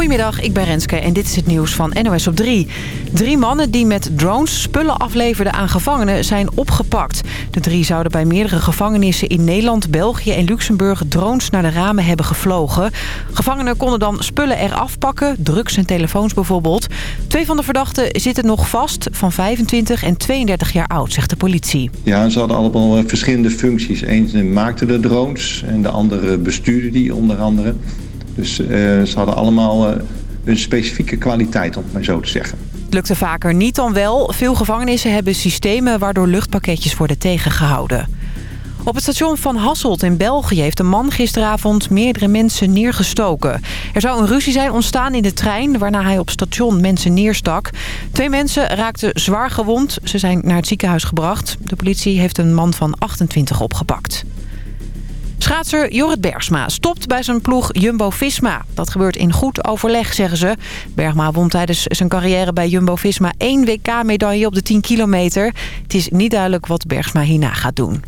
Goedemiddag, ik ben Renske en dit is het nieuws van NOS op 3. Drie mannen die met drones spullen afleverden aan gevangenen zijn opgepakt. De drie zouden bij meerdere gevangenissen in Nederland, België en Luxemburg drones naar de ramen hebben gevlogen. Gevangenen konden dan spullen eraf pakken, drugs en telefoons bijvoorbeeld. Twee van de verdachten zitten nog vast, van 25 en 32 jaar oud, zegt de politie. Ja, ze hadden allemaal eh, verschillende functies. Eén maakte de drones en de andere bestuurde die onder andere. Dus uh, ze hadden allemaal uh, een specifieke kwaliteit, om het maar zo te zeggen. Het lukte vaker niet dan wel. Veel gevangenissen hebben systemen waardoor luchtpakketjes worden tegengehouden. Op het station van Hasselt in België heeft een man gisteravond meerdere mensen neergestoken. Er zou een ruzie zijn ontstaan in de trein waarna hij op station mensen neerstak. Twee mensen raakten zwaar gewond. Ze zijn naar het ziekenhuis gebracht. De politie heeft een man van 28 opgepakt. Schaatser Jorrit Bergsma stopt bij zijn ploeg Jumbo-Visma. Dat gebeurt in goed overleg, zeggen ze. Bergma won tijdens zijn carrière bij Jumbo-Visma één WK-medaille op de 10 kilometer. Het is niet duidelijk wat Bergsma hierna gaat doen.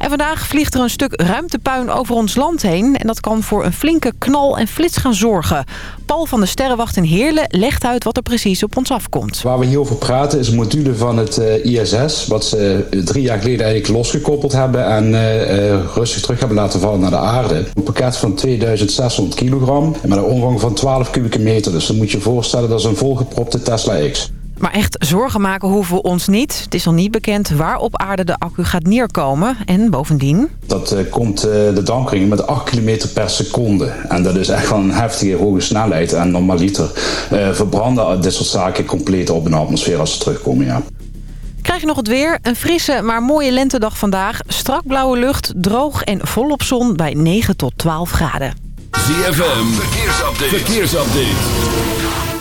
En vandaag vliegt er een stuk ruimtepuin over ons land heen. En dat kan voor een flinke knal en flits gaan zorgen. Paul van de Sterrenwacht in Heerlen legt uit wat er precies op ons afkomt. Waar we hier over praten is een module van het uh, ISS... wat ze drie jaar geleden eigenlijk losgekoppeld hebben... en uh, rustig terug hebben laten vallen naar de aarde. Een pakket van 2600 kilogram met een omvang van 12 kubieke meter. Dus dan moet je je voorstellen dat is een volgepropte Tesla X. Maar echt zorgen maken hoeven we ons niet. Het is nog niet bekend waar op aarde de accu gaat neerkomen. En bovendien... Dat uh, komt uh, de dampkring met 8 km per seconde. En dat is echt wel een heftige hoge snelheid. En normaliter uh, verbranden dit soort zaken compleet op een atmosfeer als ze terugkomen, ja. Krijg je nog het weer? Een frisse, maar mooie lentedag vandaag. Strak blauwe lucht, droog en volop zon bij 9 tot 12 graden. ZFM, verkeersupdate. verkeersupdate.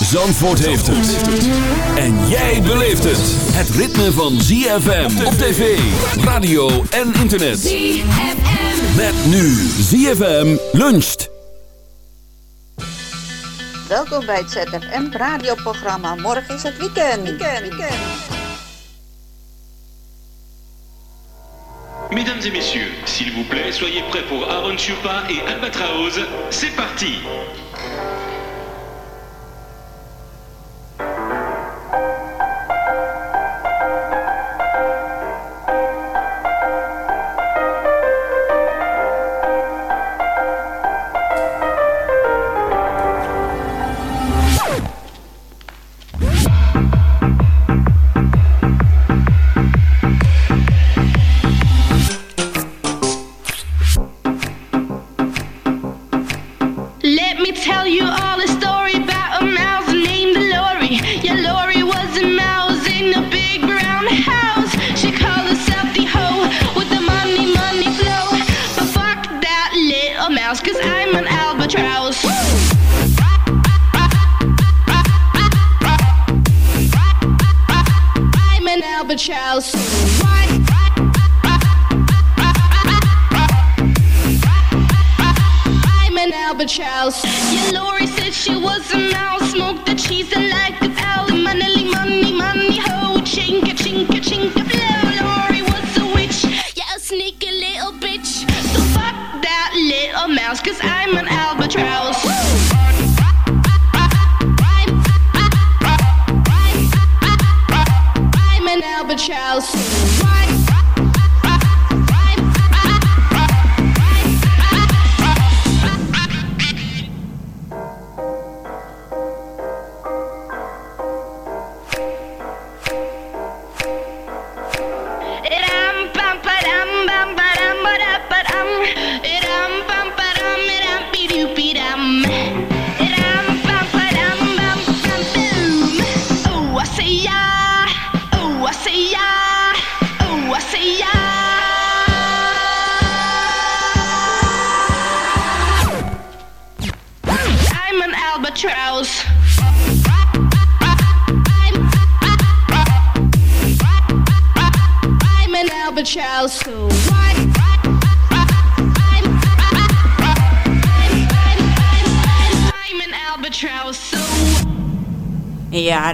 Zandvoort heeft het. En jij beleeft het. Het ritme van ZFM op tv, radio en internet. ZFM. Met nu ZFM luncht. Welkom bij het ZFM radioprogramma. Morgen is het weekend. Weekend, weekend. Mesdames et messieurs, s'il vous plaît, soyez prêts pour Aaron Chupa et Albatraoz. C'est parti me tell you all house. Your Lori said she was a mouse. Smoked the cheese and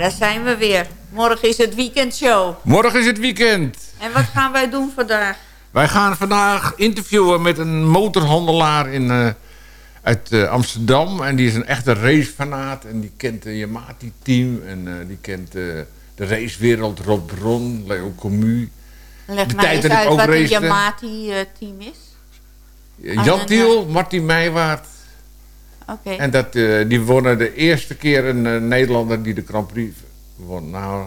daar zijn we weer. Morgen is het weekendshow. Morgen is het weekend. En wat gaan wij doen vandaag? Wij gaan vandaag interviewen met een motorhandelaar in, eh, uit eh, Amsterdam. En die is een echte racefanaat. En die kent het Yamati-team. En eh, die kent eh, de racewereld. Rob Bron, Leo Comu. Leg De tijd dat ik ook wat een racete. Yamati-team is. Jan Tiel, Martin Meijwaard. En dat, eh, die wonnen de eerste keer een eh, Nederlander die de Grand Prix won. Nou,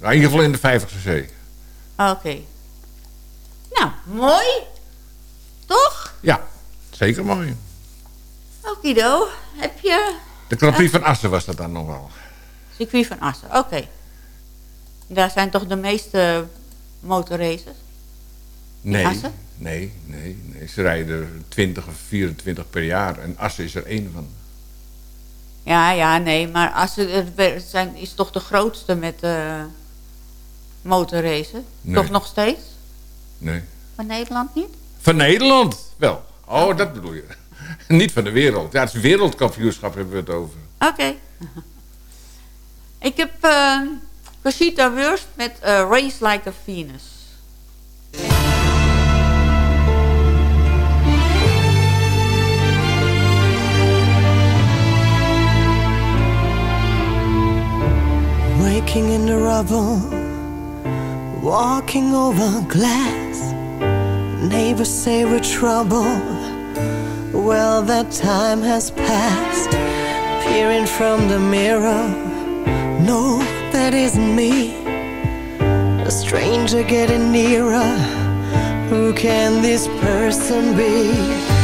in ieder geval in de 50cc. Oké. Nou, mooi. Toch? Ja, zeker mooi. Okido. Heb je De Grand Prix van Assen was dat dan nog wel. circuit van Assen? Oké. Daar zijn toch de meeste motorraces? Nee, Assen? Nee, nee, nee. Ze rijden er 20 of 24 per jaar. En Assen is er één van. Ja, ja, nee. Maar Assen er zijn, is toch de grootste met eh motorracen? Nee. Toch nog steeds? Nee. Van Nederland niet? Van Nederland wel. Oh, dat bedoel je. Niet van de wereld. Ja, het is wereldkampioenschap hebben we het over. Oké. Ik heb eh Conchita Wurst met eh, Race Like a Venus. Waking in the rubble, walking over glass. Neighbors say we're trouble. Well, that time has passed. Peering from the mirror, no, that isn't me. A stranger getting nearer. Who can this person be?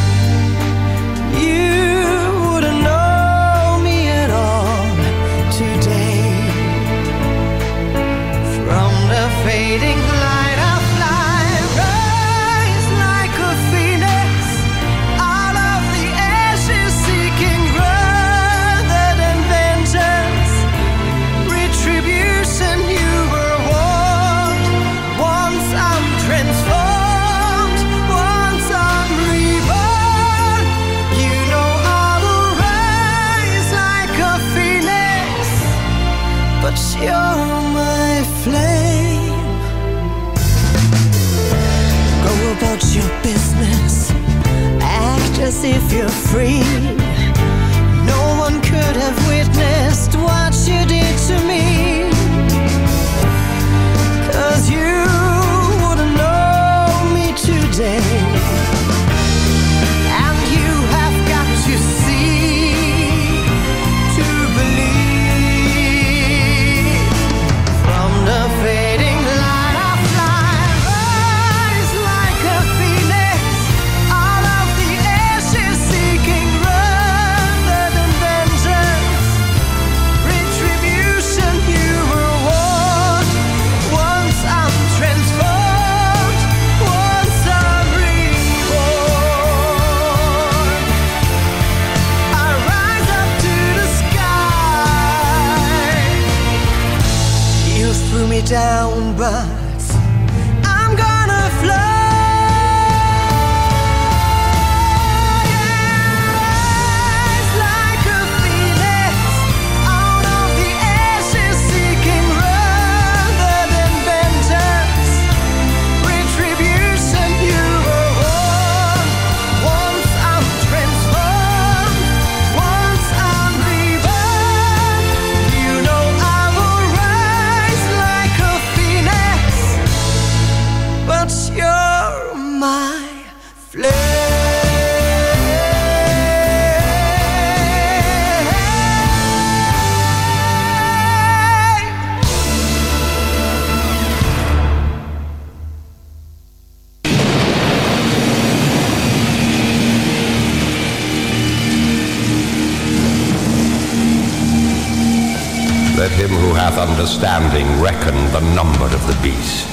the beast,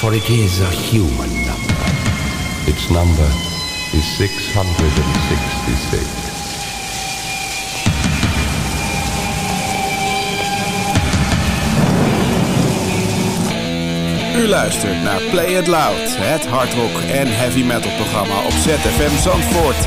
for it is a human number. Its number is 666. U luistert naar Play It Loud, het hardrock en heavy metal programma op ZFM Zandvoort.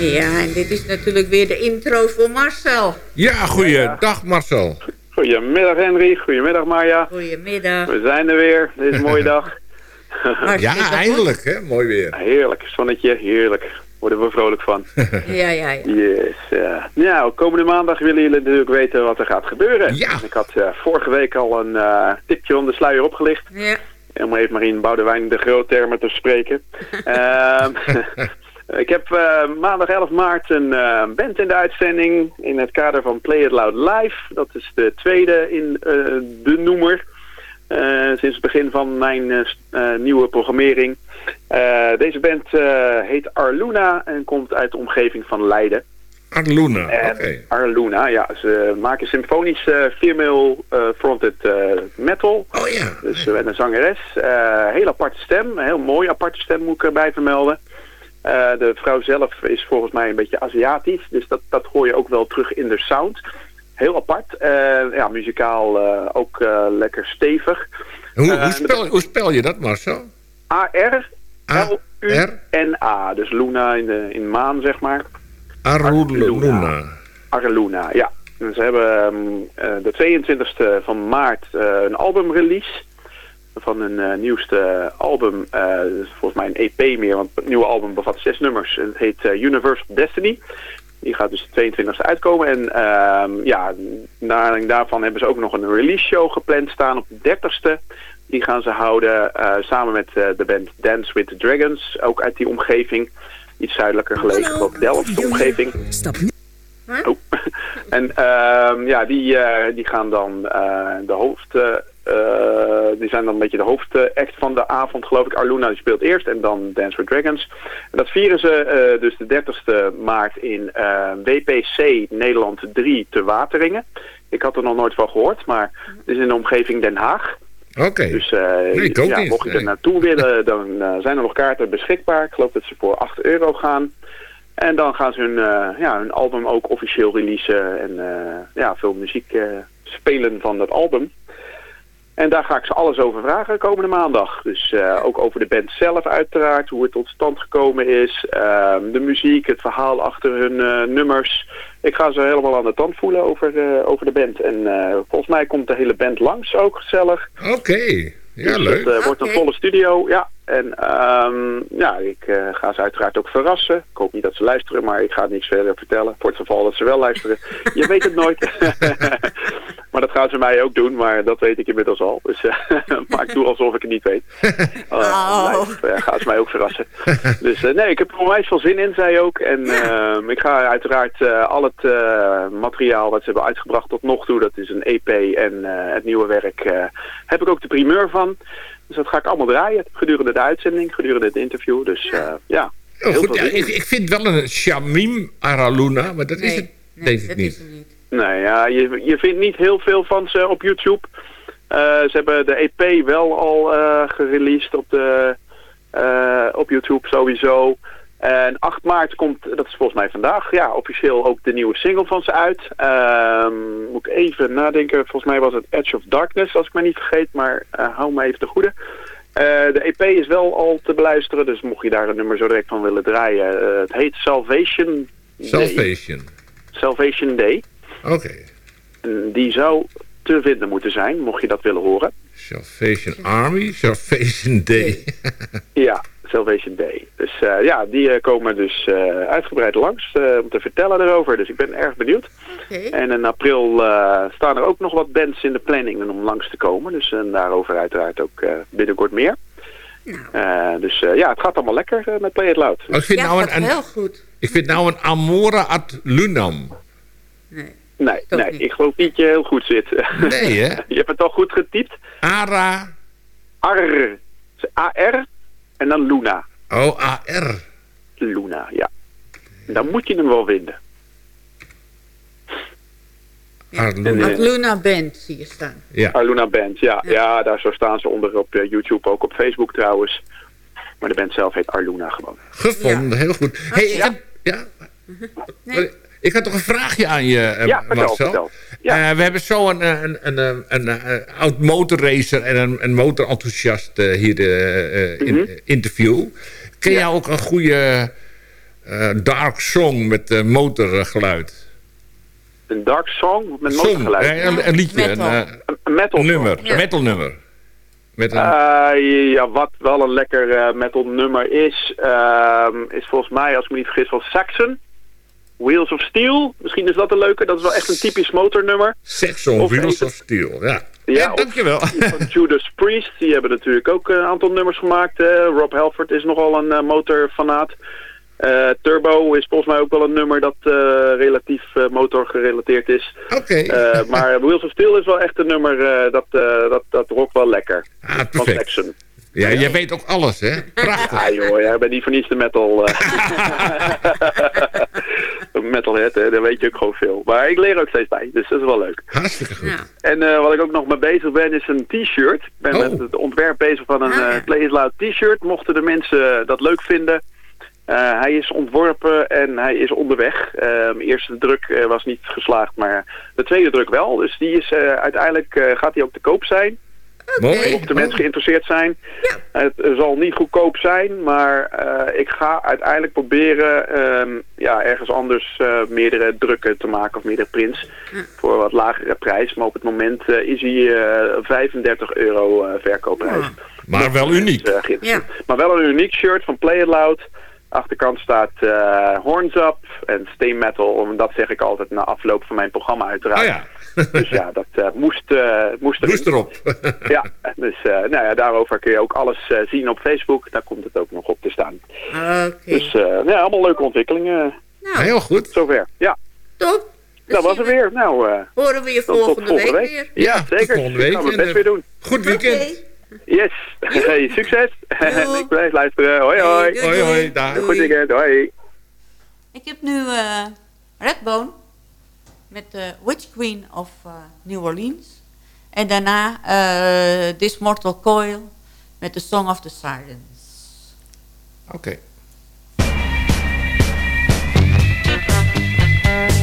Ja, en dit is natuurlijk weer de intro voor Marcel. Ja, goeiedag Marcel. Goedemiddag Henry, goedemiddag Marja. Goedemiddag. We zijn er weer, dit is een mooie dag. Ja, eindelijk hè, mooi weer. Heerlijk, zonnetje, heerlijk. Worden we vrolijk van. Ja, ja, ja. Yes. ja. nou, komende maandag willen jullie natuurlijk weten wat er gaat gebeuren. Ja. Ik had eh, vorige week al een eh, tipje om de sluier opgelicht. Ja. Om even maar in Boudewijn de Groot termen te spreken. Ehm, ik heb eh, maandag 11 maart een eh, band in de uitzending in het kader van Play It Loud Live. Dat is de tweede in eh, de noemer. sinds het begin van mijn nieuwe programmering. Deze band heet Arluna en komt uit de omgeving van Leiden. Arluna, oké. Arluna, ja. Ze maken symfonisch female fronted metal. Oh ja. Dus eh, met een zangeres. Heel aparte stem. Een heel mooi aparte stem moet ik erbij vermelden. Eh, de vrouw zelf is volgens mij een beetje Aziatisch. Dus dat, dat hoor je ook wel terug in de sound. Heel apart. Eh, ja, muzikaal eh, ook lekker stevig. Hoe, hoe, spel, hoe spel je dat Marcel? A-R-L-U-N-A. Dus Luna in, de, in maan, zeg maar. Arluna. Arluna, ja. En ze hebben ehm, eh, de 22e van maart een albumrelease van hun eh, nieuwste album. eh, dat is volgens mij een EP meer, want het nieuwe album bevat zes nummers. Het heet eh, Universal Destiny. Die gaat dus de 22e uitkomen. En ehm, ja, naar aanleiding daarvan hebben ze ook nog een release show gepland staan op de 30e. Die gaan ze houden eh, samen met eh, de band Dance with the Dragons. Ook uit die omgeving. Iets zuidelijker gelegen, geloof ik, Delft, de omgeving. Stap nu. Oh. En ehm, ja, die, eh, die gaan dan eh, de hoofd... eh, die zijn dan een beetje de hoofdact van de avond, geloof ik. Arluna die speelt eerst en dan Dance with Dragons. En dat vieren ze eh, dus de 30ste maart in eh, WPC Nederland 3 te Wateringen. Ik had er nog nooit van gehoord, maar het is in de omgeving Den Haag. Oké. Dus Nee, ja, niet, mocht je er nee. naartoe willen, dan zijn er nog kaarten beschikbaar. Ik geloof dat ze voor 8 euro gaan. En dan gaan ze hun, ja, hun album ook officieel releasen en ja, veel muziek spelen van dat album. En daar ga ik ze alles over vragen komende maandag. Dus eh, ook over de band zelf uiteraard, hoe het tot stand gekomen is. ehm, de muziek, het verhaal achter hun eh, nummers. Ik ga ze helemaal aan de tand voelen over, eh, over de band. En eh, volgens mij komt de hele band langs, ook gezellig. Oké, ja Dus leuk. Het eh, wordt een volle studio, ja. En ehm, ja, ik eh, ga ze uiteraard ook verrassen. Ik hoop niet dat ze luisteren, maar ik ga niks verder vertellen. Voor het geval dat ze wel luisteren. Je weet het nooit. maar dat gaan ze mij ook doen, maar dat weet ik inmiddels al. Dus eh, maar ik doe alsof ik het niet weet. Uh, Oh. live, eh, gaan ze mij ook verrassen. Dus eh, nee, ik heb er onwijs veel zin in, zei ook. En ehm, ik ga uiteraard eh, al het eh, materiaal wat ze hebben uitgebracht tot nog toe, dat is een EP en eh, het nieuwe werk, eh, heb ik ook de primeur van. Dus dat ga ik allemaal draaien gedurende de uitzending, gedurende het interview. Dus eh, ja, Oh, heel goed, ja, ik, ik vind wel een Shamim Araluna, maar dat is het Nee, denk ik dat niet. is hem niet. Nee, ja, je, je vindt niet heel veel van ze op YouTube. Eh, ze hebben de EP wel al eh gereleased op, de, eh, op YouTube sowieso. En 8 maart komt, dat is volgens mij vandaag, ja, officieel ook de nieuwe single van ze uit. Ehm, moet ik even nadenken, volgens mij was het Edge of Darkness, als ik me niet vergeet, maar hou me even te goede. De EP is wel al te beluisteren, dus mocht je daar een nummer zo direct van willen draaien. het heet Salvation Day. Salvation. Salvation Day. Oké. En Die zou te vinden moeten zijn, mocht je dat willen horen. Salvation Army, Salvation Day. Ja, Salvation Day. Dus eh, ja, die eh, komen dus eh, uitgebreid langs eh, om te vertellen erover. Dus ik ben erg benieuwd. Oké. En in april eh, staan er ook nog wat bands in de planning om langs te komen. Dus en daarover uiteraard ook eh, binnenkort meer. Eh, dus eh, ja, het gaat allemaal lekker eh, met Play It Loud. Oh, ik, vind Ja, nou een, heel goed. ik vind nou een Amora ad Lunam. Nee. Nee, Toch nee niet. ik geloof niet dat je heel goed zit. Nee, hè? je hebt het al goed getypt. Ara. AR. A-R en dan Luna. Oh, AR. Luna, ja. Dan moet je hem wel vinden. Art En, Luna. eh, Art Luna Band zie je staan. Ja. Arluna Band, ja. ja. daar zo staan ze onder op eh, YouTube, ook op Facebook trouwens. Maar de band zelf heet Arluna gewoon. Gevonden, heel goed. Hey, ik, heb, ja? Ik had toch een vraagje aan je, eh, Ja, vertel, Marcel. vertel. Eh, we hebben zo een, een, een, een, een, een oud motorracer en een, een motorenthousiast eh, hier eh, eh, in Mhm. interview. Ken jij ook een goede eh, dark song met eh, motorgeluid? Een dark song met Song, motorgeluid. eh, een, een liedje, een, Metal. eh, Een metal nummer, Ja. een metal nummer. Met een, Eh, ja, wat wel een lekker eh, metal nummer is, ehm, is volgens mij, als ik me niet vergis, van Saxon. Wheels of Steel, misschien is dat een leuke. Dat is wel echt een typisch motornummer. On of Wheels of Steel, ja. Ja, dankjewel. Van Judas Priest, die hebben natuurlijk ook een aantal nummers gemaakt. hè. Rob Halford is nogal een eh, motorfanaat. Eh, Turbo is volgens mij ook wel een nummer dat eh, relatief motorgerelateerd is. Oké. Maar Wheels of Steel is wel echt een nummer dat, dat, dat rokt wel lekker. Ah, Van perfect. Saxon. Ja, jij weet ook alles, hè? Prachtig. Ja joh, jij bent niet voor niets de metal. eh. Metalhead, hè, daar weet je ook gewoon veel. Maar ik leer ook steeds bij, dus dat is wel leuk. Hartstikke goed. Ja. En eh, wat ik ook nog mee bezig ben, is een t-shirt. Ik ben Oh. met het ontwerp bezig van een Ah. eh Play It Loud t-shirt. Mochten de mensen dat leuk vinden. Eh, hij is ontworpen en hij is onderweg. Eh, mijn eerste druk eh, was niet geslaagd, maar de tweede druk wel. Dus die is eh, uiteindelijk eh, gaat die ook te koop zijn. Mooi. Of de mensen geïnteresseerd zijn. Ja. Het zal niet goedkoop zijn, maar eh, ik ga uiteindelijk proberen ehm, ja, ergens anders eh, meerdere drukken te maken of meerdere prints. Voor een wat lagere prijs. Maar op het moment eh, is hij eh 35 euro eh, verkoopprijs. Maar wel uniek. Dus. Maar wel een uniek shirt van Play It Loud. Achterkant staat eh, Horns Up en Stay Metal. En Dat zeg ik altijd na afloop van mijn programma uiteraard. Oh ja. Dus ja, dat eh, moest, eh moest erin. Moest erop. Ja, dus eh, nou ja, daarover kun je ook alles eh, zien op Facebook. Daar komt het ook nog op te staan. Oké. Dus eh, ja, allemaal leuke ontwikkelingen. Nou, Heel goed. Zover. Ja, top. dat was er weer. Nou, eh Horen we je tot, tot volgende, volgende week, week. weer. Ja, zeker. volgende week. Ik ga mijn En, best weer doen. Goed weekend. Yes. Hey, succes. Doei. ik blijf luisteren. Hoi, hoi. Doei, Hoi, hoi. Dag. Goed weekend. Hoi. Ik heb nu eh Redbone met de Witch Queen of eh, New Orleans. En daarna eh This Mortal Coil met The Song of the Sirens. Oké. She'll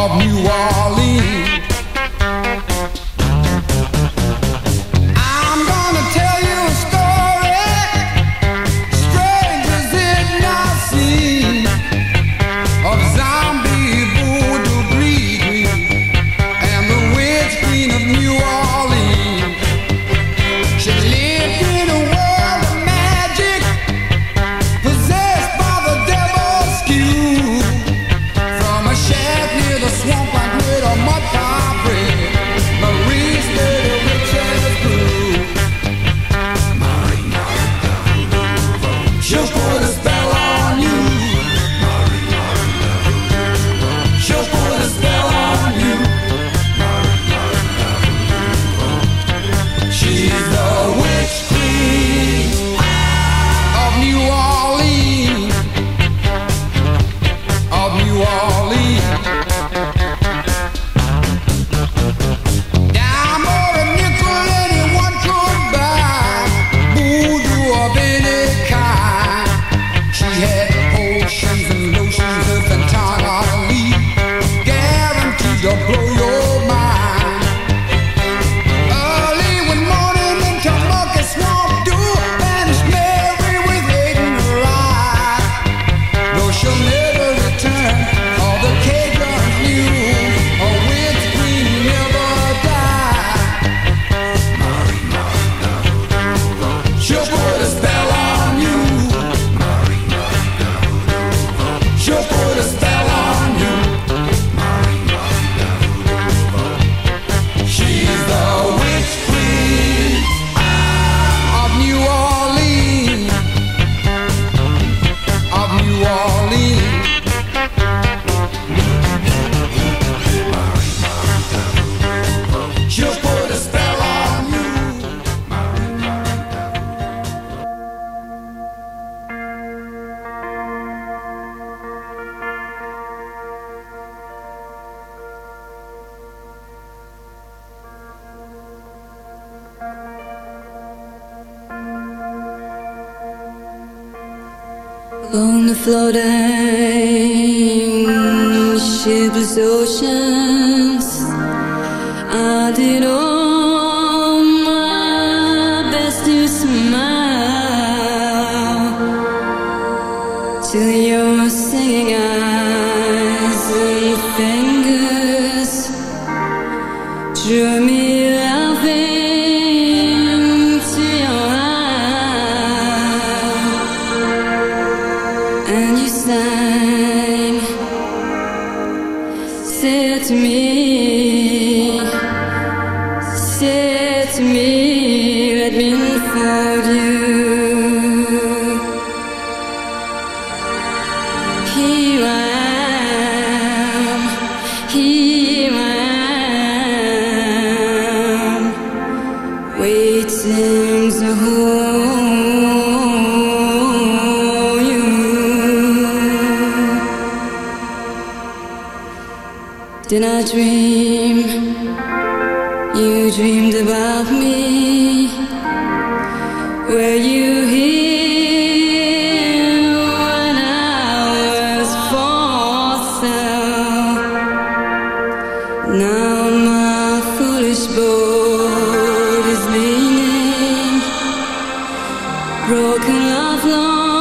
of New Orleans. floating. Ship's ocean. broken love long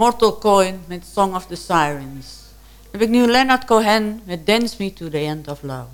Mortal Coin met Song of the Sirens. Dan heb ik nu Leonard Cohen met Dance Me to the End of Love.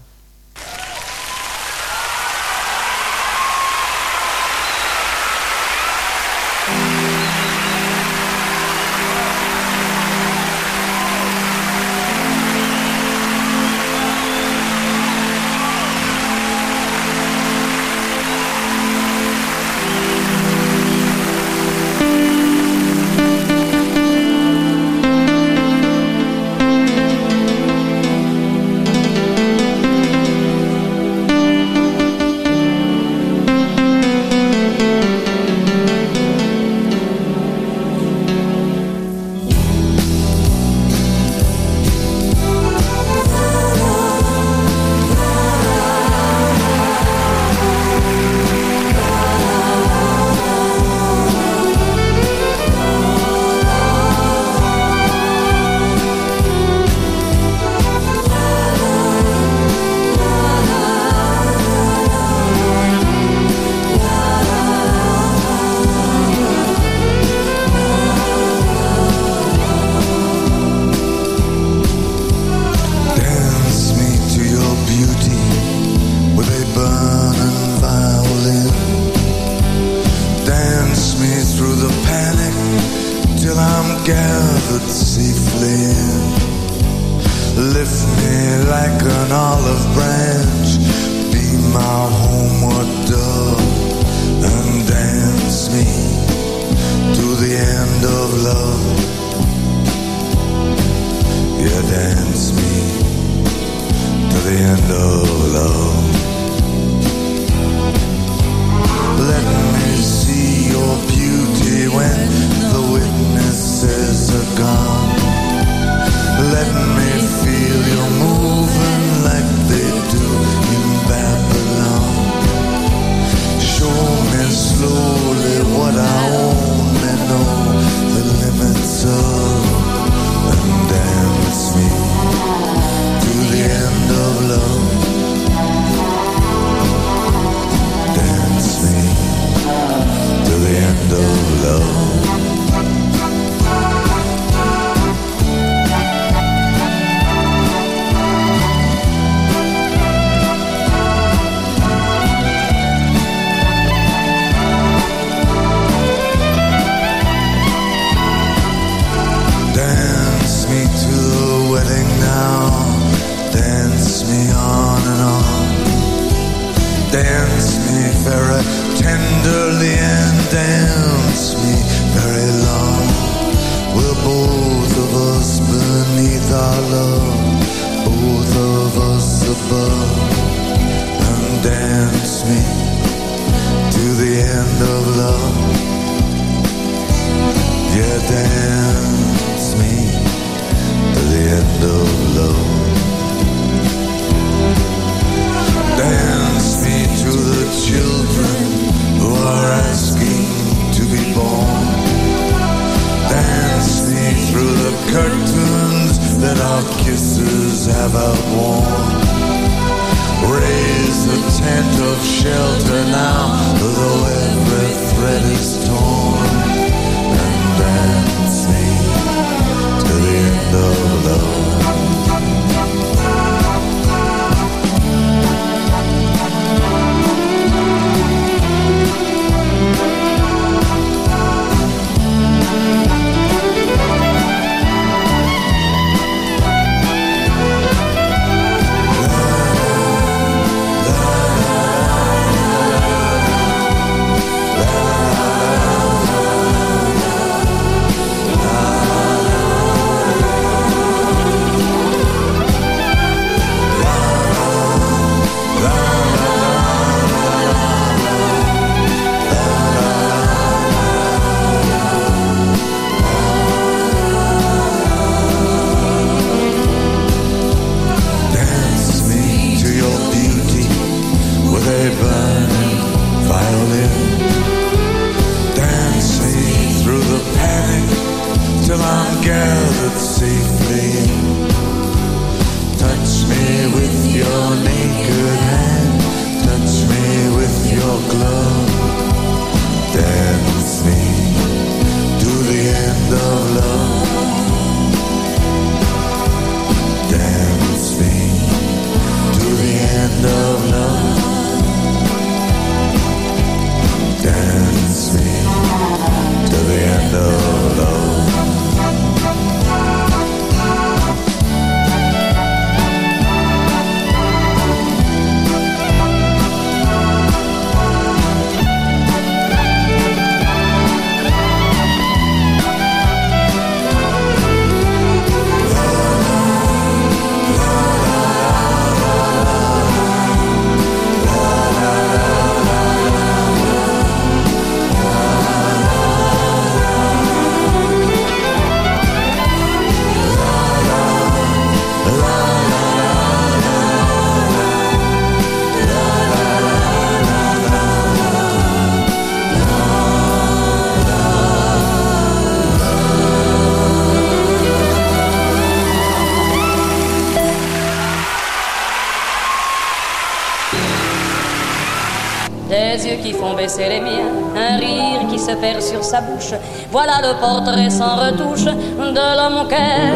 baisser les miens, un rire qui se perd sur sa bouche. Voilà le portrait sans retouche de l'homme auquel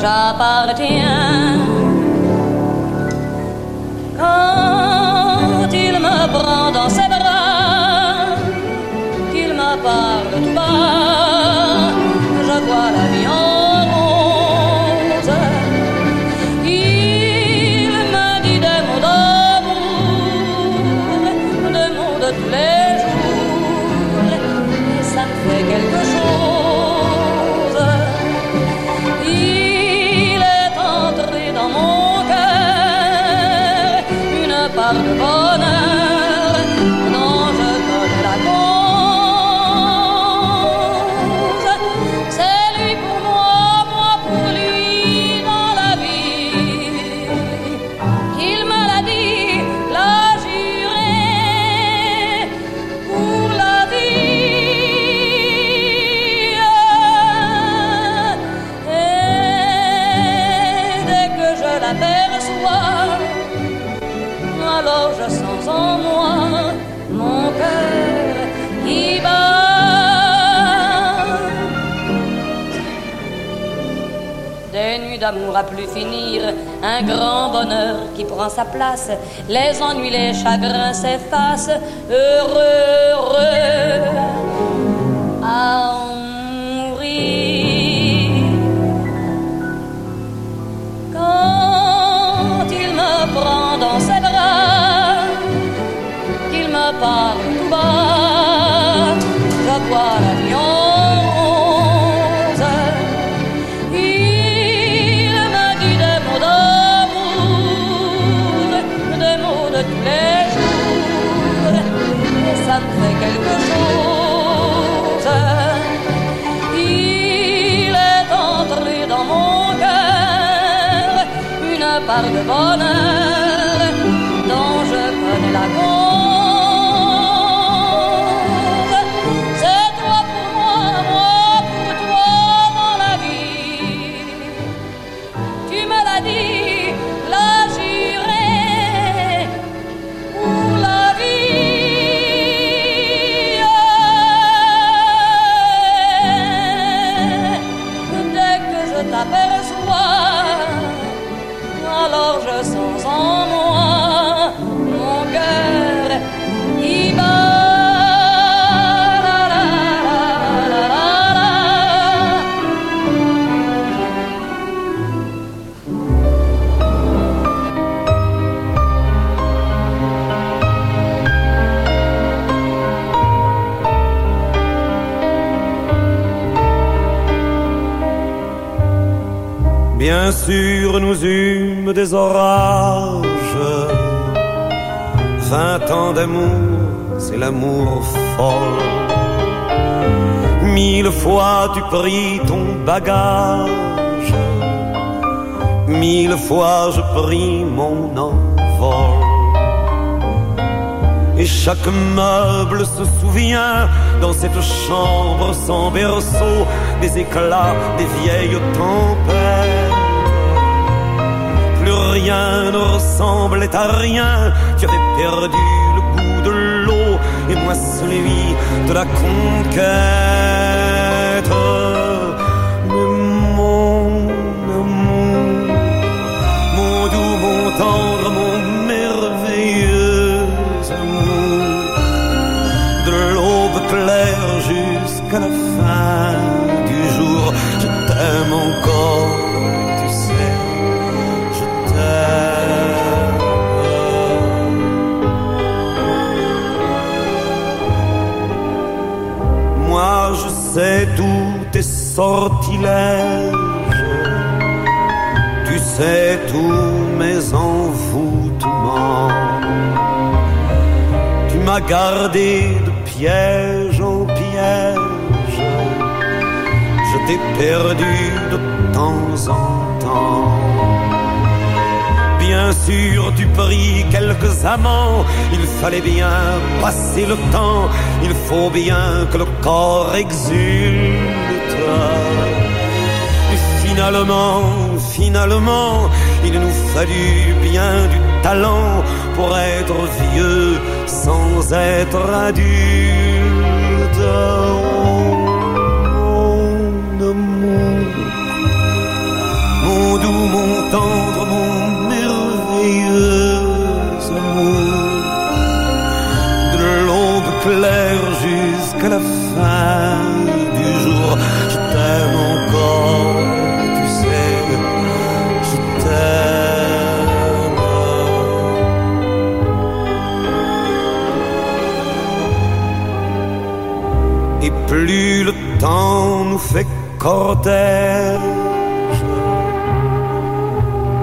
j'appartiens. D'amour à plus finir, un grand bonheur qui prend sa place, les ennuis, les chagrins s'effacent, heureux, heureux à mourir. Quand il me prend dans ses bras, qu'il me parle the void. Nous eûmes des orages. Vingt ans d'amour, c'est l'amour folle. Mille fois tu pris ton bagage. Mille fois je pris mon envol. Et chaque meuble se souvient dans cette chambre sans berceau des éclats des vieilles tempêtes. Plus rien ne ressemblait à rien. Tu avais perdu le goût de l'eau et moi celui de la conquête. Mais mon amour, mon doux, mon tendre, mon merveilleux amour, de l'aube claire jusqu'à la fin tes sortilèges, tu sais tous mes envoûtements. Tu m'as gardé de piège en piège, je t'ai perdu de temps en temps. Bien sûr, tu pris quelques amants, il fallait bien passer le temps, il faut bien que le corps exulte. Et finalement, finalement, il nous fallut bien du talent pour être vieux sans être adulte. Oh, mon doux, mon tendre, mon merveilleux amour. De l'aube claire jusqu'à la fin du jour, t'aime encore, tu sais, je t'aime. Et plus le temps nous fait cortège,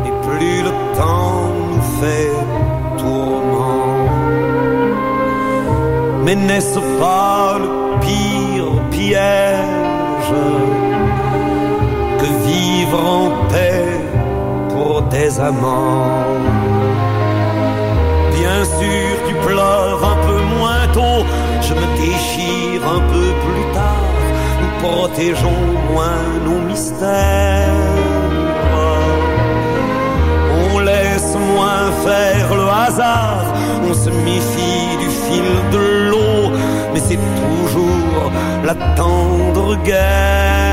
et plus le temps nous fait tourment. Mais n'est-ce pas le pire piège que vivre en paix pour des amants Bien sûr, tu pleures un peu moins tôt, je me déchire un peu plus tard. Nous protégeons moins nos mystères. On laisse moins faire le hasard, on se méfie du fil de l'eau, mais c'est toujours la tendre guerre.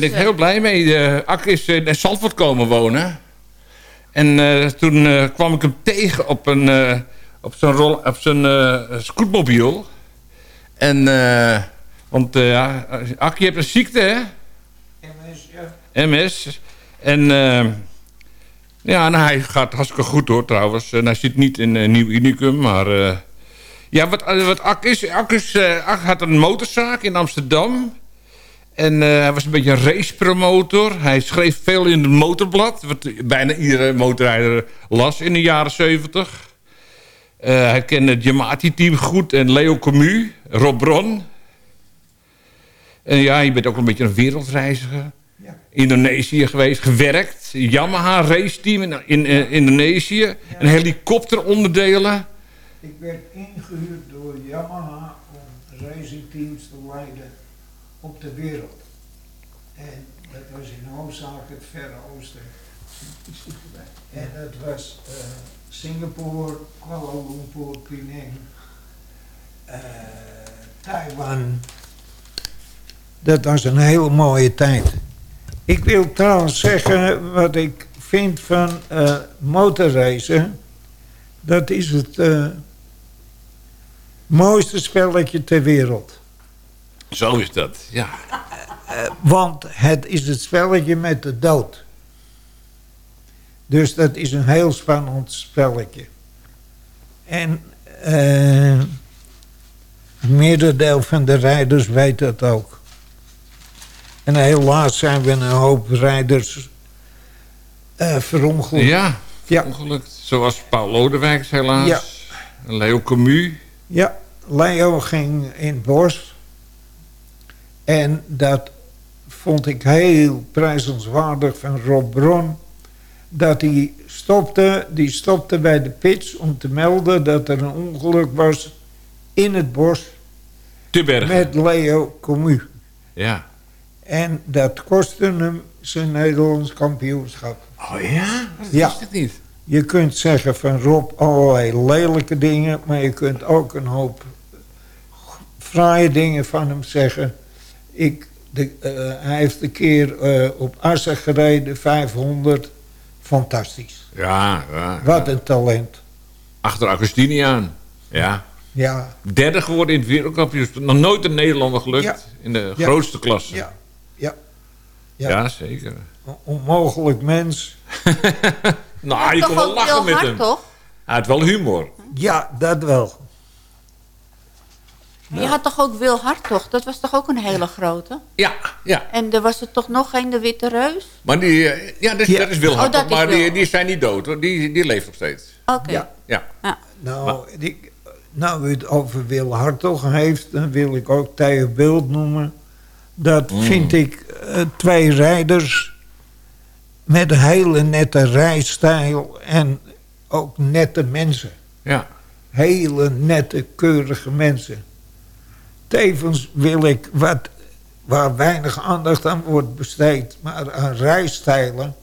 Ben ik eh, heel blij mee. Uh, Ak is in Zandvoort komen wonen. En eh, toen eh, kwam ik hem tegen op, een, eh, op zijn, rol, op zijn eh, scootmobiel. En, eh, want eh, ja, Ak, je hebt een ziekte, hè? MS, ja. MS. En eh, ja, nou, hij gaat hartstikke goed hoor trouwens. En hij zit niet in uh, Nieuw Unicum, maar... eh, ja, wat, eh, wat Ak is... Ak, is, eh, Ak had een motorzaak in Amsterdam. En eh, hij was een beetje een racepromotor. Hij schreef veel in het motorblad. Wat bijna iedere motorrijder las in de jaren 70. Eh, hij kende het Yamati-team goed. En Leo Camus, Rob Bron. En ja, je bent ook een beetje een wereldreiziger. Indonesië geweest, gewerkt. Yamaha raceteam in, in, in Indonesië. En helikopteronderdelen. Ik werd ingehuurd door Yamaha om racingteams te leiden op de wereld. En dat was in hoofdzaak het Verre Oosten. En dat was eh, Singapore, Kuala Lumpur, Penang, eh, Taiwan. Dat was een hele mooie tijd. Ik wil trouwens zeggen wat ik vind van eh motorracen. Dat is het mooiste spelletje ter wereld. Zo is dat, ja. Want het is het spelletje met de dood. Dus dat is een heel spannend spelletje. En eh het merendeel van de rijders weet dat ook. En helaas zijn we een hoop rijders eh verongelukt. Ja, ongelukt. Zoals Paul Lodewijks helaas. Ja. Leo Camus. Ja, Leo ging in het bos. En dat vond ik heel prijzenswaardig van Rob Bron. Dat hij stopte, die stopte bij de pits om te melden dat er een ongeluk was in het bos. Te. Met Leo Camus. Ja. En dat kostte hem zijn Nederlands kampioenschap. Oh ja? Dat Ja. wist ik niet. Je kunt zeggen van Rob allerlei lelijke dingen, maar je kunt ook een hoop fraaie dingen van hem zeggen. Ik, de, eh, hij heeft een keer eh, op Assen gereden, 500. Fantastisch. Ja, ja. Wat een talent. Achter Agostini aan. Ja. Ja. Derde geworden in het wereldkampioenschap. Nog nooit een Nederlander gelukt. Ja. In de Ja. grootste klasse. Ja. Ja. Ja, zeker. Een onmogelijk mens. Nou, je kon wel lachen met hard, hem. toch? Hij had wel humor. Ja, dat wel. Je had toch ook Wil Hartog? Dat was toch ook een hele grote? Ja, ja. En er was er toch nog een, de Witte Reus? Maar die, eh, ja, dat, is- dat is Wil Oh, Hartog, maar die, die zijn niet dood hoor. Die, die leeft nog steeds. Oké. Ja. Ja. Nou, die, nou, u het over Wil Hartog heeft, dan wil ik ook Theo Beeld noemen. Dat Mm. vind ik eh, twee rijders met een hele nette rijstijl en ook nette mensen. Ja. Hele nette, keurige mensen. Tevens wil ik wat waar weinig aandacht aan wordt besteed, maar aan rijstijlen.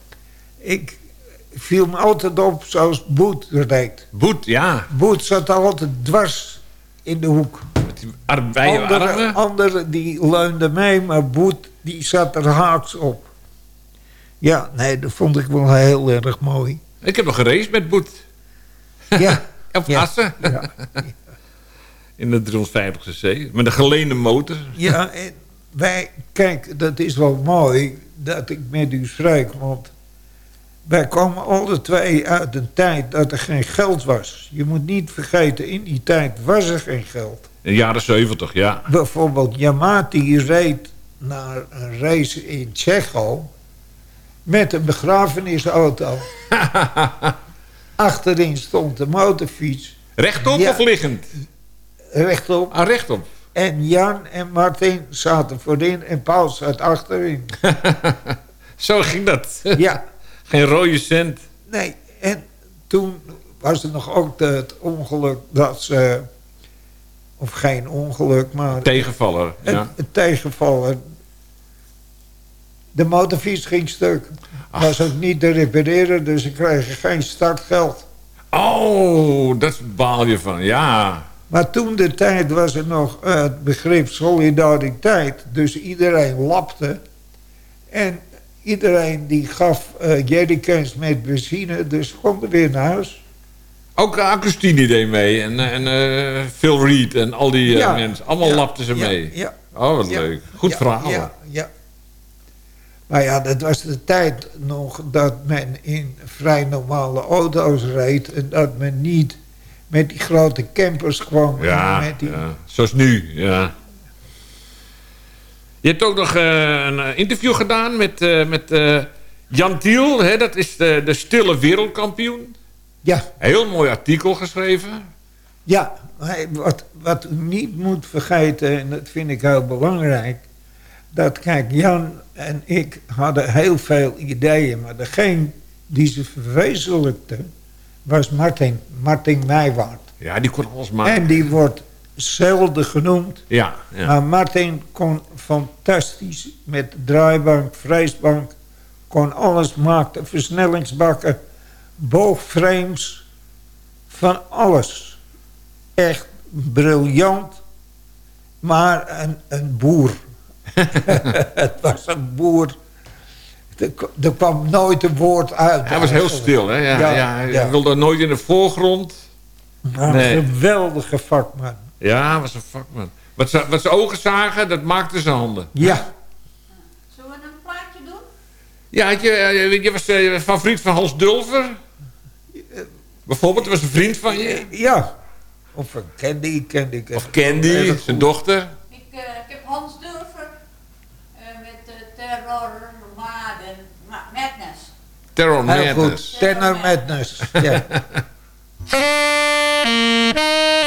Ik viel me altijd op zoals Boet reed. Boet, ja. Boet zat altijd dwars in de hoek. Arbeid, Anderen andere die leunden mee, maar Boet die zat er haaks op. Ja, nee, dat vond ik wel heel erg mooi. Ik heb nog geraced met Boet. Ja. Op Ja. Assen. Ja. In de 350cc. Met een geleende motor. Ja, en wij, kijk, dat is wel mooi dat ik met u spreek, want Wij komen alle twee uit een tijd dat er geen geld was. Je moet niet vergeten, in die tijd was er geen geld. In de jaren 70, ja. Bijvoorbeeld Yamati reed naar een race in Tsjecho... met een begrafenisauto. Achterin stond de motorfiets. Rechtop Ja. of liggend? Rechtop. Ah, rechtop. En Jan en Martin zaten voorin en Paul zat achterin. Zo ging dat. Ja. Geen rode cent. Nee, en toen was er nog ook het ongeluk dat ze... Of geen ongeluk, maar... Tegenvaller, Een, ja. een tegenvaller. De motorfiets ging stuk. Was ook niet te repareren, dus ze kregen geen startgeld. Oh, daar baal je van, ja. Maar toen de tijd was er nog eh, het begrip solidariteit. Dus iedereen lapte. En iedereen die gaf eh jerrycans met benzine. Dus konden weer naar huis. Ook uh, Christine deed mee. En, en eh, Phil Reed en al die eh, Ja. mensen. Allemaal Ja. lapten ze Ja. mee. Ja. Oh, wat leuk. Goed verhaal. Ja, ja. Maar ja, dat was de tijd nog dat men in vrij normale auto's reed. En dat men niet met die grote campers kwam. Ja, met die... ja. zoals nu, ja. Je hebt ook nog eh, een eh, interview gedaan met, eh, met Jan Tiel. Hè? Dat is de, de stille wereldkampioen. Ja. Heel mooi artikel geschreven. Ja, wat, wat u niet moet vergeten, en dat vind ik heel belangrijk... dat, kijk, Jan en ik hadden heel veel ideeën... maar degene die ze verwezenlijkte was Martin, Martin Meijwaard. Ja, die kon alles maken. En die wordt zelden genoemd. Ja, ja. Maar Martin kon fantastisch met draaibank, vreesbank... kon alles maken, versnellingsbakken, boogframes, van alles. Echt briljant, maar een, een boer. Het was een boer. Er, er kwam nooit een woord uit. Hij was heel stil, hè? Ja, ja, hij wilde nooit in de voorgrond. Maar Nee. Een geweldige vakman. Ja, hij was een vakman. Wat, ze- wat zijn ogen zagen, dat maakte zijn handen. Ja. Zullen we een plaatje doen? Ja, had je, eh, je was eh, favoriet van Hans Dulver. Bijvoorbeeld, was een vriend van je. Ja. Of een Candy, Candy. Of Candy, zijn dochter. Ik, eh, ik heb Hans Durver eh, met eh, Terror Madness. Terror Heel Madness. goed. Tenor Madness. Ja.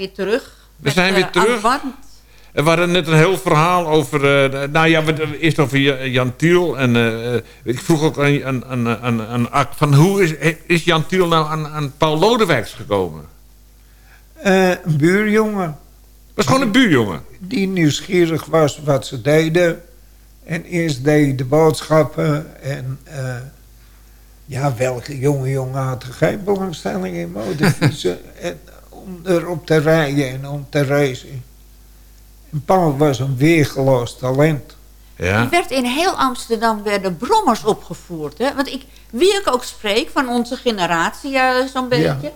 weer terug. We Met, zijn eh, weer terug. Anne Barend. En we hadden net een heel verhaal over... eh, nou ja, we, eerst over Ja- Jan Tiel. En eh, ik vroeg ook aan, aan, aan, aan, aan Ak van hoe is, is Jan Tiel nou aan, aan Paul Lodewijks gekomen? Eh, een buurjongen. was gewoon een buurjongen? Die nieuwsgierig was wat ze deden. En eerst deed hij de boodschappen. En eh, ja, welke jonge jongen had er geen belangstelling in motorfietsen? en om erop te rijden en om te racen. En Paul was een weergeloos talent. Ja. Er werd in heel Amsterdam werden brommers opgevoerd. Hè? Want ik, wie ik ook spreek, van onze generatie ja, zo'n beetje.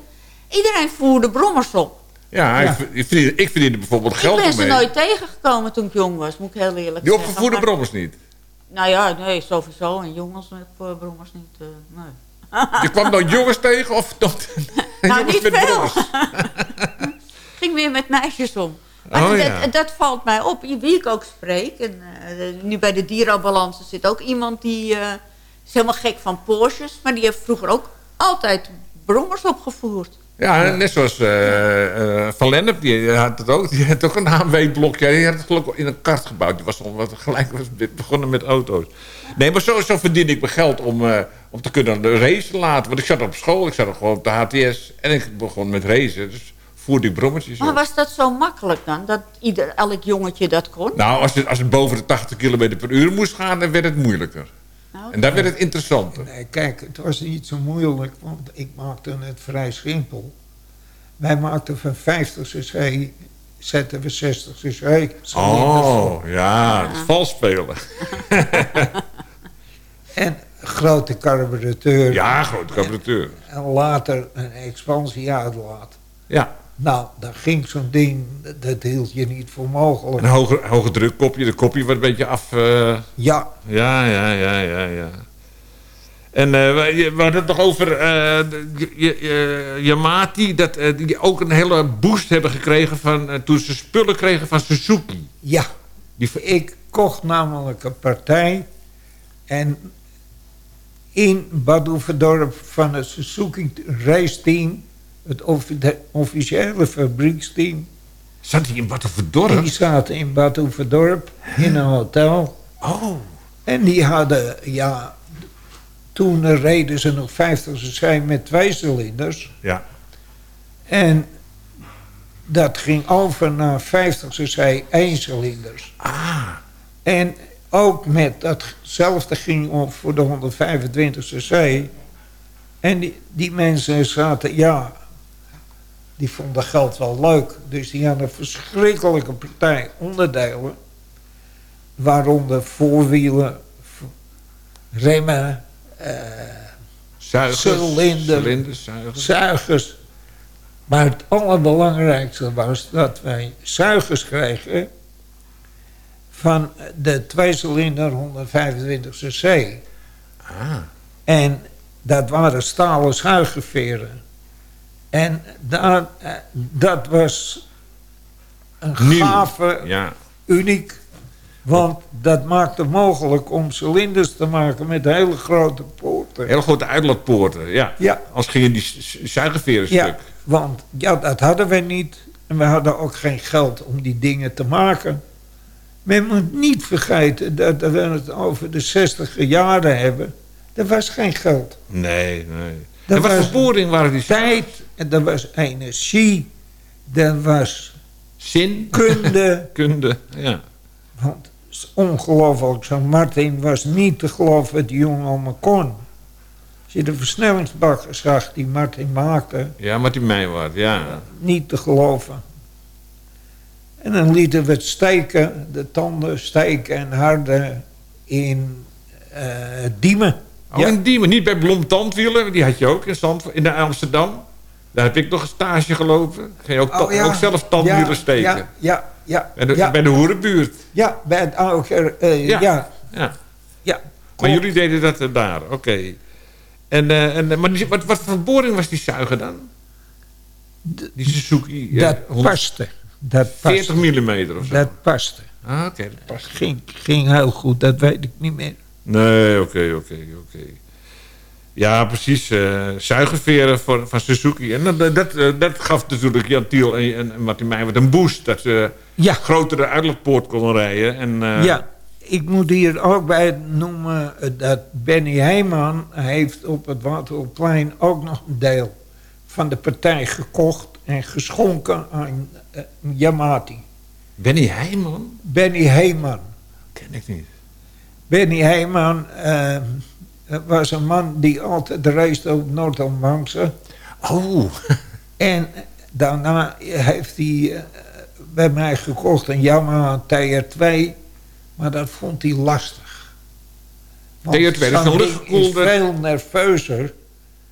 Iedereen voerde brommers op. Ja, Ja. Ik, ver- ik, verdiende, ik verdiende bijvoorbeeld geld ik ben ze nooit tegengekomen toen ik jong was, moet ik heel eerlijk Die zeggen. opgevoerde Maar- brommers niet. Nou ja, nee, sowieso. En jongens met eh, brommers niet. eh, nee. Je kwam dan jongens tegen of dat, nou, jongens niet veel. ging meer met meisjes om. Maar Oh, dat, ja. dat valt mij op, wie ik ook spreek. En, eh, nu bij de dierenbalans zit ook iemand die eh, is helemaal gek van Porsches. Maar die heeft vroeger ook altijd brommers opgevoerd. Ja, net zoals eh, Van Lennep, die had het ook. Die had ook een AMW-blokje. Die had het geloof ik in een kart gebouwd. Die was al wat gelijk was begonnen met auto's. Nee, maar zo, zo verdien ik mijn geld om, eh, om te kunnen racen laten. Want ik zat op school, ik zat gewoon op de HTS. En ik begon met racen. Dus voerde ik brommetjes Maar op. was dat zo makkelijk dan? Dat ieder, elk jongetje dat kon? Nou, als het, als het boven de 80 km per uur moest gaan, dan werd het moeilijker. Nou, En daar werd het interessanter. Nee, kijk, het was niet zo moeilijk, want ik maakte het vrij simpel. Wij maakten van 50 cc, zetten we 60 cc. Oh, ja, het vals spelen. En grote carburateur. Ja, grote carburateur. En later een expansieuitlaat. Ja. Nou, dan ging zo'n ding, dat, dat hield je niet voor mogelijk. Een hoge, hoge drukkopje, de kopje wordt een beetje af... eh, Ja. Ja, ja, ja, ja, ja. En eh, we, hadden het nog over eh, Yamati, dat eh, die ook een hele boost hebben gekregen van, eh, toen ze spullen kregen van Suzuki. Ja, ik kocht namelijk een partij en in Bad Oeverdorp van het Suzuki race team, het officiële fabrieksteam. Zat die in Bad Oeverdorp? Die zaten in Bad Oeverdorp in een hotel. Oh. En die hadden, ja, toen reden ze nog 50 cc met twee cilinders. Ja. En dat ging over naar 50 cc één cilinders. Ah. En ook met datzelfde ging op voor de 125 cc. En die, die mensen zaten, ja, die vonden geld wel leuk. Dus die hadden een verschrikkelijke partij onderdelen. Waaronder voorwielen, remmen, Zuigers, cilinder, cilinders, zuigers. zuigers. Maar het allerbelangrijkste was dat wij zuigers kregen van de tweecilinder 125 cc. Ah. En dat waren stalen zuigerveren. En daar, eh, dat was een Nieuw. gave, Ja. uniek. Want dat maakte mogelijk om cilinders te maken met hele grote poorten. Heel grote uitlaatpoorten, ja. Ja. Als gingen die zuigerveren Ja, stuk. want ja, dat hadden we niet. En we hadden ook geen geld om die dingen te maken. Men moet niet vergeten dat we het over de 60 jaren hebben. Er was geen geld. Nee, nee. Er en wat was voor waren die? Tijd, en er was energie, er was Zin? kunde. Kunde, ja. Want het is ongelooflijk, zo'n Martin was niet te geloven wat die jongen allemaal kon. Als je de versnellingsbak zag die Martin maakte, Ja, maar die mij was, ja. niet te geloven. En dan lieten we het steken, de tanden steken en harden in eh Diemen. Oh, in Diemen, niet bij Blom Tandwielen, die had je ook in, in Amsterdam. Daar heb ik nog een stage gelopen. Ging je ook, Oh, ja. ook zelf tandwielen Ja, steken. Ja, ja, ja. Bij, de, ja. bij de hoerenbuurt. Ja, bij het oude... eh, Ja. ja. Ja. Ja. Maar jullie deden dat eh, daar, oké. En, eh, en, maar die, wat, wat voor boring was die zuiger dan? Die Suzuki? Dat 100 paste. Dat paste. 40 mm of zo? Dat paste. Ah, oké, dat. Ging, ging heel goed, dat weet ik niet meer. Nee, oké, oké, oké. Ja, precies. eh zuigerveren voor, van Suzuki. En dat, dat, eh, dat gaf natuurlijk Jan Tiel en, en, en Martin Meijert een boost. Dat ze Ja. grotere uitlaatpoort konden rijden. En, eh, Ja, ik moet hier ook bij noemen dat Benny Heijman heeft op het Waterplein ook nog een deel van de partij gekocht en geschonken aan Yamati. Benny Heijman? Benny Heijman. Ken ik niet. Benny Heijman eh, was een man die altijd reisde op Noord-Hollandse. Oh. En daarna heeft hij eh, bij mij gekocht een Yamaha TR2. Maar dat vond hij lastig. Want TR2, dat is luchtgekoelde- is veel nerveuzer,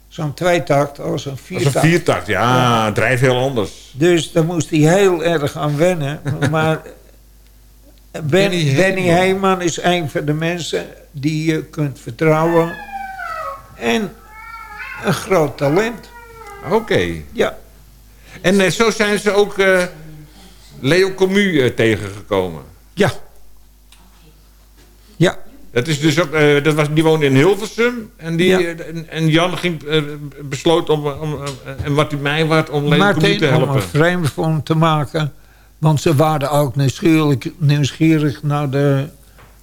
zo'n tweetakt, als een Dat viertakt. een viertakt, ja, het drijft heel anders. Dus daar moest hij heel erg aan wennen. Maar Ben, Benny. Heijman is een van de mensen die je kunt vertrouwen. En een groot talent. Oké. Ja. En eh, zo zijn ze ook eh, Leo Comu eh, tegengekomen. Ja. Ja. Dat is dus ook, dat was, die woonde in Hilversum. En, die, Ja. en, en Jan ging, besloot om, om, en Martin Meijwaard om Leo Comu te Martin om helpen. een frame voor hem te maken. Want ze waren ook nieuwsgierig, nieuwsgierig naar de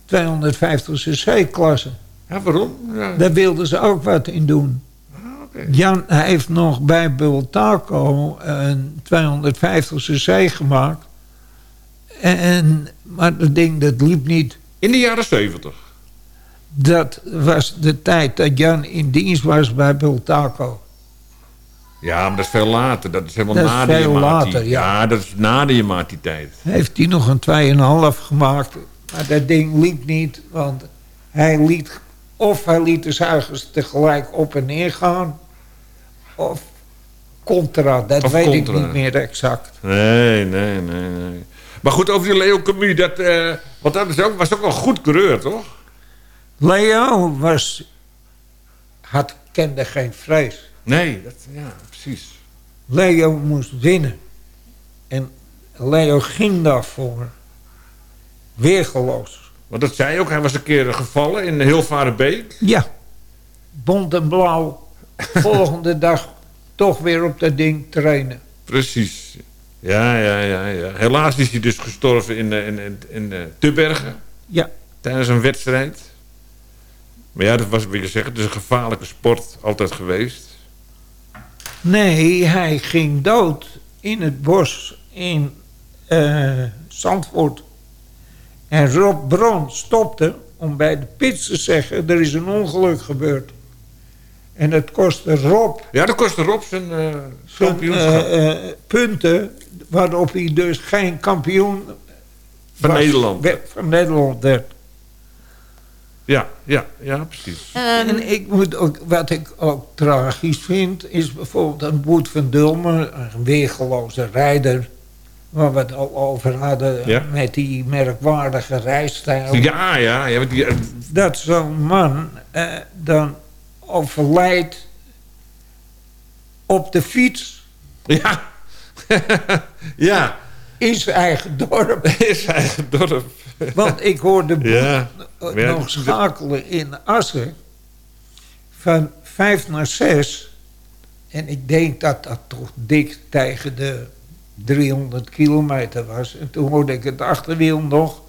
250cc-klasse. Ja, waarom? Ja. Daar wilden ze ook wat in doen. Jan heeft nog bij Bultaco een 250cc gemaakt. En, maar dat ding dat liep niet. In de jaren 70? Dat was de tijd dat Jan in dienst was bij Bultaco. Ja, maar dat is veel later. Dat is helemaal Dat is na de veel later, ja. dat is na de Yamati-tijd. Heeft hij nog een 2,5 gemaakt. Maar dat ding liep niet. Want hij liet, of hij liet de zuigers tegelijk op en neer gaan. Of contra. Dat Of weet contra. ik niet meer exact. Nee, nee, nee, nee. Maar goed, over die Leo Camus, dat, eh, want dat is ook, was ook wel goed coureur, toch? Leo was, had, kende geen vrees. Nee, dat, ja, precies. Leo moest winnen. En Leo ging daarvoor. Weergeloos. Want dat zei je ook, hij was een keer gevallen in Hilvarenbeek. Ja. Bont en blauw. Volgende dag toch weer op dat ding trainen. Precies. Ja, ja, ja, ja. Helaas is hij dus gestorven in, eh, in, in, in eh, Tubbergen. Ja. Tijdens een wedstrijd. Maar ja, dat was, wil je zeggen, het is een gevaarlijke sport altijd geweest. Nee, hij ging dood in het bos in eh, Zandvoort. En Rob Bron stopte om bij de pits te zeggen... er is een ongeluk gebeurd. En het kostte Rob Ja, dat kostte Rob zijn eh, punten... waarop hij dus geen kampioen Van was- Nederland. werd- van Nederland werd. Ja, ja, ja, precies. En ik moet ook, wat ik ook tragisch vind... is bijvoorbeeld een Boet van Dulmen... een weergeloze rijder... waar we het al over hadden... Ja. met die merkwaardige rijstijl... Ja, ja, ja. want die, eh, dat zo'n man eh, dan overlijdt op de fiets... Ja. ja. in zijn eigen dorp. In zijn eigen dorp. Want ik hoorde Ja. nog Maar ja, schakelen in Assen... van vijf naar zes... En ik denk dat dat toch dik tegen de 300 kilometer was. En toen hoorde ik het achterwiel nog...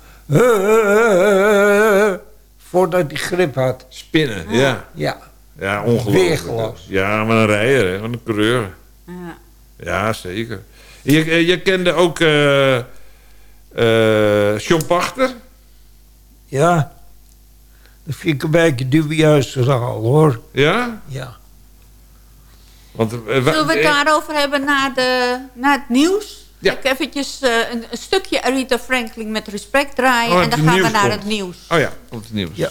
voordat hij grip had. Spinnen, ja. Ja. Ja, ongelooflijk. Weergeloos. Ja, maar een rijder, hè, een coureur. Ja. Ja, zeker. Je, eh, je kende ook eh eh John Pachter. Ja. Dat vind ik een beetje dubieus verhaal, hoor. Ja? Ja. Want, eh, Zullen we het eh, daarover hebben na, de, na het nieuws? Ja. Ik eventjes eh, een, een stukje Aretha Franklin met respect draaien. Oh, en dan gaan we naar komt. het nieuws. Oh ja, komt het nieuws. Ja.